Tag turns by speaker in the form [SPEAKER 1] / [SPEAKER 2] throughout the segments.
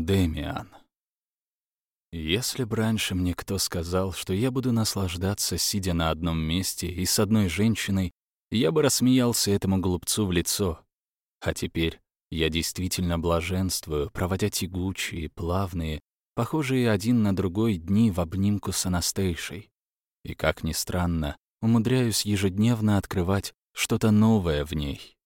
[SPEAKER 1] Демиан. Если бы раньше мне кто сказал, что я буду наслаждаться, сидя на одном месте и с одной женщиной, я бы рассмеялся этому глупцу в лицо. А теперь я действительно блаженствую, проводя тягучие, плавные, похожие один на другой дни в обнимку с Анастейшей. И, как ни странно, умудряюсь ежедневно открывать что-то новое в ней.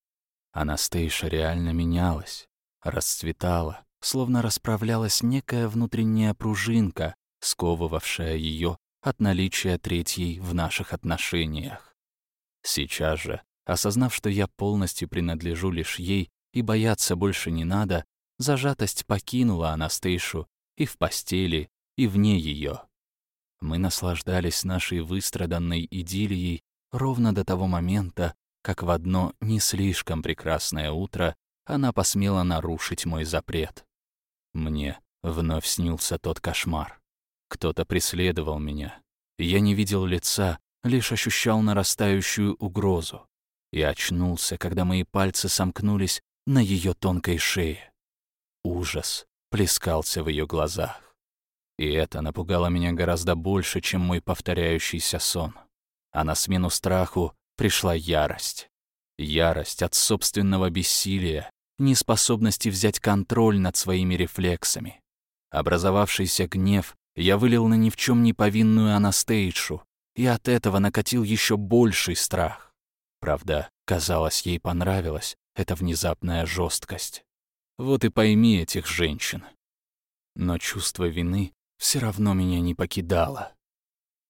[SPEAKER 1] Анастейша реально менялась, расцветала, словно расправлялась некая внутренняя пружинка, сковывавшая ее от наличия третьей в наших отношениях. Сейчас же, осознав, что я полностью принадлежу лишь ей и бояться больше не надо, зажатость покинула Анастейшу и в постели, и вне ее. Мы наслаждались нашей выстраданной идиллией ровно до того момента, как в одно не слишком прекрасное утро она посмела нарушить мой запрет. Мне вновь снился тот кошмар. Кто-то преследовал меня. Я не видел лица, лишь ощущал нарастающую угрозу. И очнулся, когда мои пальцы сомкнулись на ее тонкой шее. Ужас плескался в ее глазах. И это напугало меня гораздо больше, чем мой повторяющийся сон. А на смену страху пришла ярость. Ярость от собственного бессилия, неспособности взять контроль над своими рефлексами. Образовавшийся гнев я вылил на ни в чем не повинную Анастейшу, и от этого накатил еще больший страх. Правда, казалось, ей понравилась эта внезапная жесткость. Вот и пойми этих женщин. Но чувство вины все равно меня не покидало.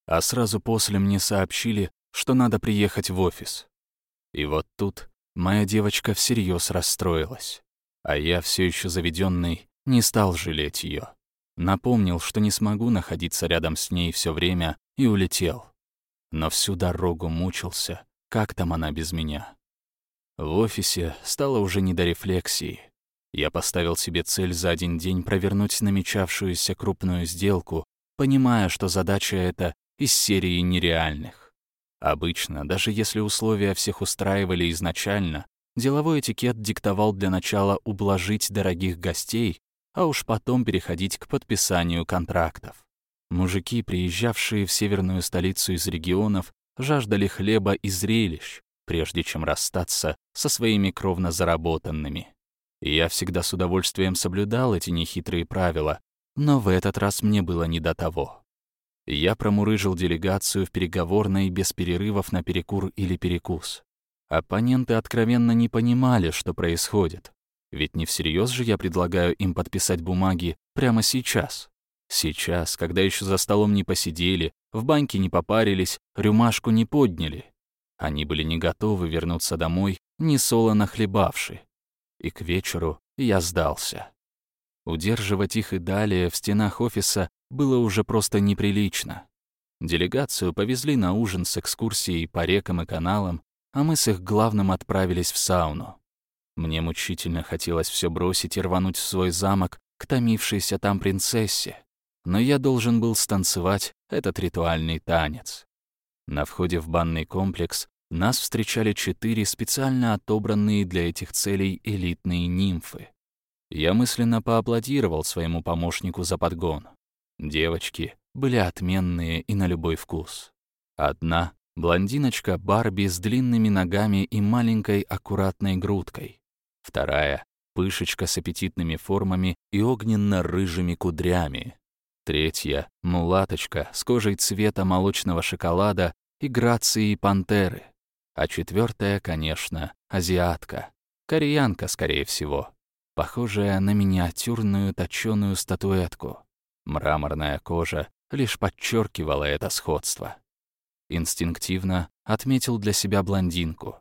[SPEAKER 1] А сразу после мне сообщили, что надо приехать в офис. И вот тут Моя девочка всерьез расстроилась, а я, все еще заведенный, не стал жалеть ее. Напомнил, что не смогу находиться рядом с ней все время, и улетел. Но всю дорогу мучился, как там она без меня. В офисе стало уже не до рефлексии. Я поставил себе цель за один день провернуть намечавшуюся крупную сделку, понимая, что задача эта из серии нереальных. Обычно, даже если условия всех устраивали изначально, деловой этикет диктовал для начала ублажить дорогих гостей, а уж потом переходить к подписанию контрактов. Мужики, приезжавшие в северную столицу из регионов, жаждали хлеба и зрелищ, прежде чем расстаться со своими кровно заработанными. Я всегда с удовольствием соблюдал эти нехитрые правила, но в этот раз мне было не до того. Я промурыжил делегацию в переговорной без перерывов на перекур или перекус. Оппоненты откровенно не понимали, что происходит. Ведь не всерьез же я предлагаю им подписать бумаги прямо сейчас. Сейчас, когда еще за столом не посидели, в банке не попарились, рюмашку не подняли. Они были не готовы вернуться домой, не солоно хлебавши. И к вечеру я сдался. Удерживать их и далее в стенах офиса было уже просто неприлично. Делегацию повезли на ужин с экскурсией по рекам и каналам, а мы с их главным отправились в сауну. Мне мучительно хотелось все бросить и рвануть в свой замок к томившейся там принцессе, но я должен был станцевать этот ритуальный танец. На входе в банный комплекс нас встречали четыре специально отобранные для этих целей элитные нимфы. Я мысленно поаплодировал своему помощнику за подгон. Девочки были отменные и на любой вкус. Одна — блондиночка Барби с длинными ногами и маленькой аккуратной грудкой. Вторая — пышечка с аппетитными формами и огненно-рыжими кудрями. Третья — мулаточка с кожей цвета молочного шоколада и грацией пантеры. А четвертая, конечно, азиатка. Кореянка, скорее всего. Похожая на миниатюрную точёную статуэтку. Мраморная кожа лишь подчеркивала это сходство. Инстинктивно отметил для себя блондинку.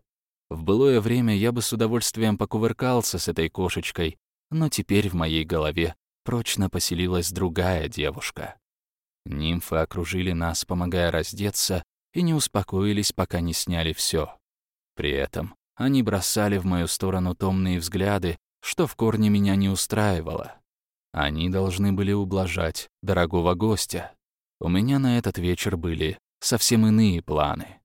[SPEAKER 1] В былое время я бы с удовольствием покувыркался с этой кошечкой, но теперь в моей голове прочно поселилась другая девушка. Нимфы окружили нас, помогая раздеться, и не успокоились, пока не сняли все. При этом они бросали в мою сторону томные взгляды, что в корне меня не устраивало. Они должны были ублажать дорогого гостя. У меня на этот вечер были совсем иные планы.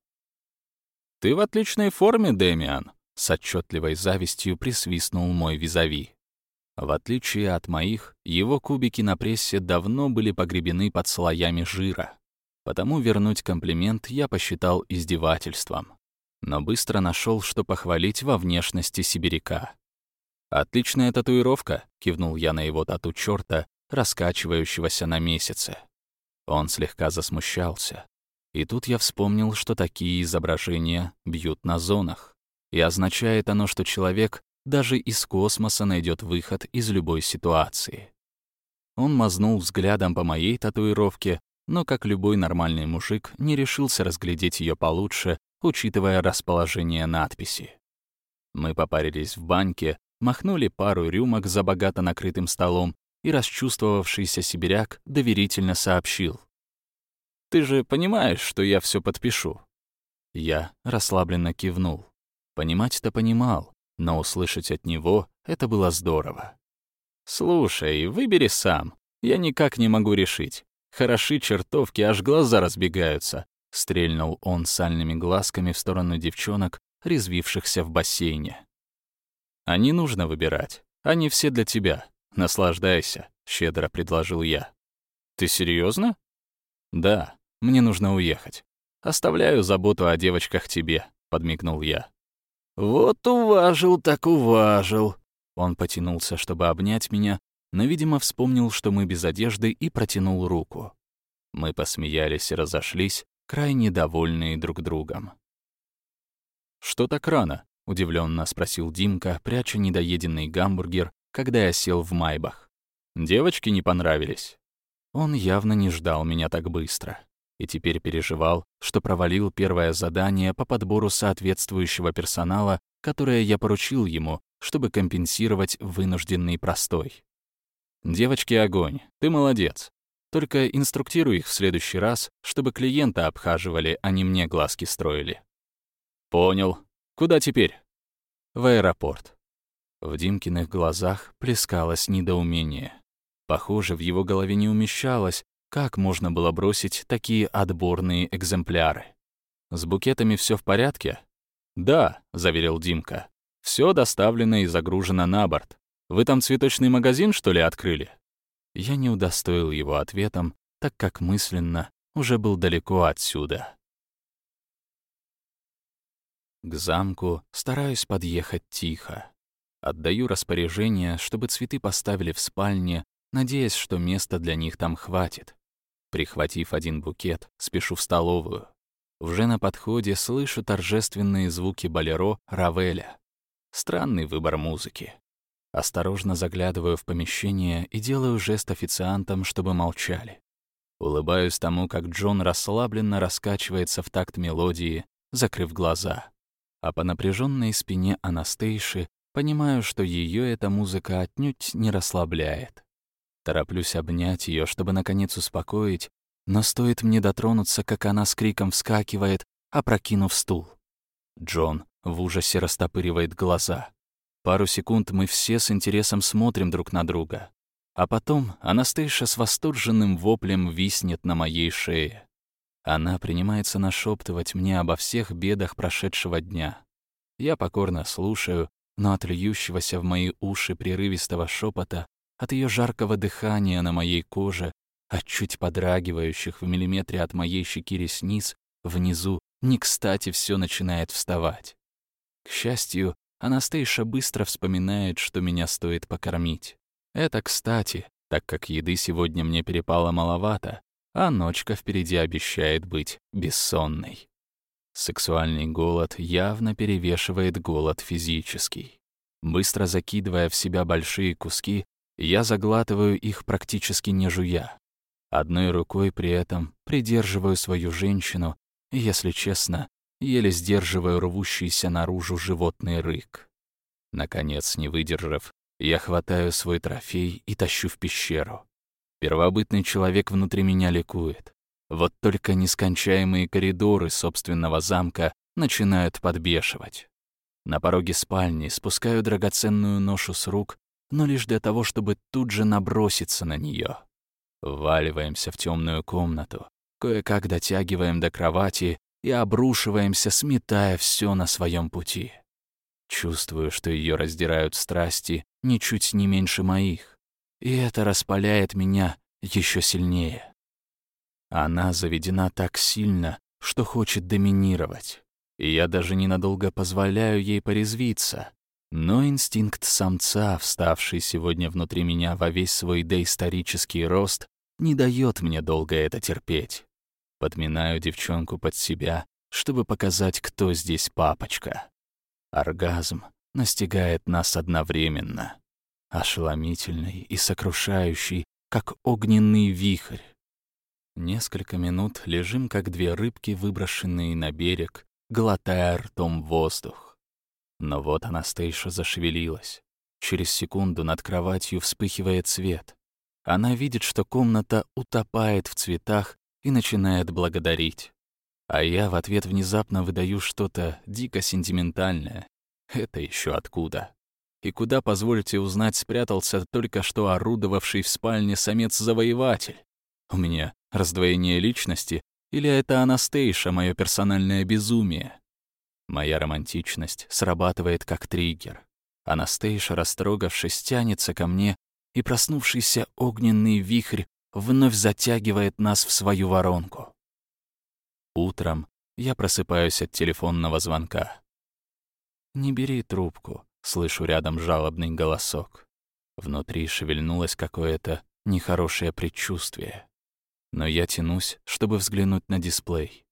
[SPEAKER 1] «Ты в отличной форме, Дэмиан», — с отчетливой завистью присвистнул мой визави. В отличие от моих, его кубики на прессе давно были погребены под слоями жира. Потому вернуть комплимент я посчитал издевательством. Но быстро нашел, что похвалить во внешности сибиряка. «Отличная татуировка», — кивнул я на его тату чёрта, раскачивающегося на месяце. Он слегка засмущался. И тут я вспомнил, что такие изображения бьют на зонах. И означает оно, что человек даже из космоса найдет выход из любой ситуации. Он мазнул взглядом по моей татуировке, но, как любой нормальный мужик, не решился разглядеть ее получше, учитывая расположение надписи. Мы попарились в баньке, махнули пару рюмок за богато накрытым столом, и расчувствовавшийся сибиряк доверительно сообщил. «Ты же понимаешь, что я все подпишу?» Я расслабленно кивнул. Понимать-то понимал, но услышать от него это было здорово. «Слушай, выбери сам. Я никак не могу решить. Хороши чертовки, аж глаза разбегаются», — стрельнул он сальными глазками в сторону девчонок, резвившихся в бассейне. «А не нужно выбирать. Они все для тебя. Наслаждайся», — щедро предложил я. «Ты серьезно? «Да, мне нужно уехать. Оставляю заботу о девочках тебе», — подмигнул я. «Вот уважил так уважил». Он потянулся, чтобы обнять меня, но, видимо, вспомнил, что мы без одежды, и протянул руку. Мы посмеялись и разошлись, крайне довольные друг другом. «Что так рано?» — удивленно спросил Димка, пряча недоеденный гамбургер, когда я сел в майбах. «Девочки не понравились?» Он явно не ждал меня так быстро и теперь переживал, что провалил первое задание по подбору соответствующего персонала, которое я поручил ему, чтобы компенсировать вынужденный простой. «Девочки, огонь, ты молодец. Только инструктируй их в следующий раз, чтобы клиента обхаживали, а не мне глазки строили». «Понял. Куда теперь?» «В аэропорт». В Димкиных глазах плескалось недоумение. Похоже, в его голове не умещалось, как можно было бросить такие отборные экземпляры. С букетами все в порядке? Да, заверил Димка. Все доставлено и загружено на борт. Вы там цветочный магазин, что ли, открыли? Я не удостоил его ответом, так как мысленно уже был далеко отсюда. К замку стараюсь подъехать тихо. Отдаю распоряжение, чтобы цветы поставили в спальне надеясь, что места для них там хватит. Прихватив один букет, спешу в столовую. Уже на подходе слышу торжественные звуки болеро Равеля. Странный выбор музыки. Осторожно заглядываю в помещение и делаю жест официантам, чтобы молчали. Улыбаюсь тому, как Джон расслабленно раскачивается в такт мелодии, закрыв глаза. А по напряженной спине Анастейши понимаю, что ее эта музыка отнюдь не расслабляет. Тороплюсь обнять ее, чтобы наконец успокоить, но стоит мне дотронуться, как она с криком вскакивает, опрокинув стул. Джон в ужасе растопыривает глаза. Пару секунд мы все с интересом смотрим друг на друга. А потом Анастейша с восторженным воплем виснет на моей шее. Она принимается нашептывать мне обо всех бедах прошедшего дня. Я покорно слушаю, но от льющегося в мои уши прерывистого шепота от ее жаркого дыхания на моей коже, от чуть подрагивающих в миллиметре от моей щеки ресниц, внизу не кстати все начинает вставать. К счастью, Анастейша быстро вспоминает, что меня стоит покормить. Это кстати, так как еды сегодня мне перепало маловато, а ночка впереди обещает быть бессонной. Сексуальный голод явно перевешивает голод физический. Быстро закидывая в себя большие куски, я заглатываю их практически не жуя. Одной рукой при этом придерживаю свою женщину, и, если честно, еле сдерживаю рвущийся наружу животный рык. Наконец, не выдержав, я хватаю свой трофей и тащу в пещеру. Первобытный человек внутри меня ликует. Вот только нескончаемые коридоры собственного замка начинают подбешивать. На пороге спальни спускаю драгоценную ношу с рук но лишь для того, чтобы тут же наброситься на нее. Вваливаемся в темную комнату, кое-как дотягиваем до кровати и обрушиваемся, сметая все на своем пути. Чувствую, что ее раздирают страсти ничуть не меньше моих, и это распаляет меня еще сильнее. Она заведена так сильно, что хочет доминировать, и я даже ненадолго позволяю ей порезвиться. Но инстинкт самца, вставший сегодня внутри меня во весь свой доисторический рост, не дает мне долго это терпеть. Подминаю девчонку под себя, чтобы показать, кто здесь папочка. Оргазм настигает нас одновременно. Ошеломительный и сокрушающий, как огненный вихрь. Несколько минут лежим, как две рыбки, выброшенные на берег, глотая ртом воздух. Но вот Анастейша зашевелилась. Через секунду над кроватью вспыхивает свет. Она видит, что комната утопает в цветах и начинает благодарить. А я в ответ внезапно выдаю что-то дико сентиментальное. Это еще откуда? И куда, позвольте узнать, спрятался только что орудовавший в спальне самец-завоеватель? У меня раздвоение личности или это Анастейша, мое персональное безумие? Моя романтичность срабатывает как триггер. Анастейша, растрогавшись, тянется ко мне, и проснувшийся огненный вихрь вновь затягивает нас в свою воронку. Утром я просыпаюсь от телефонного звонка. «Не бери трубку», — слышу рядом жалобный голосок. Внутри шевельнулось какое-то нехорошее предчувствие. Но я тянусь, чтобы взглянуть на дисплей.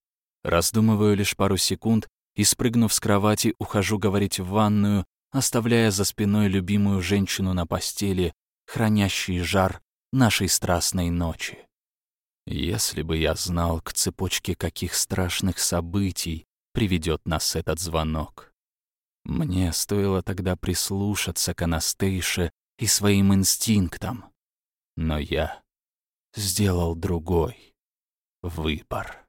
[SPEAKER 1] Раздумываю лишь пару секунд и, спрыгнув с кровати, ухожу говорить в ванную, оставляя за спиной любимую женщину на постели, хранящий жар нашей страстной ночи. Если бы я знал, к цепочке каких страшных событий приведет нас этот звонок. Мне стоило тогда прислушаться к Анастейше и своим инстинктам. Но я сделал другой выбор.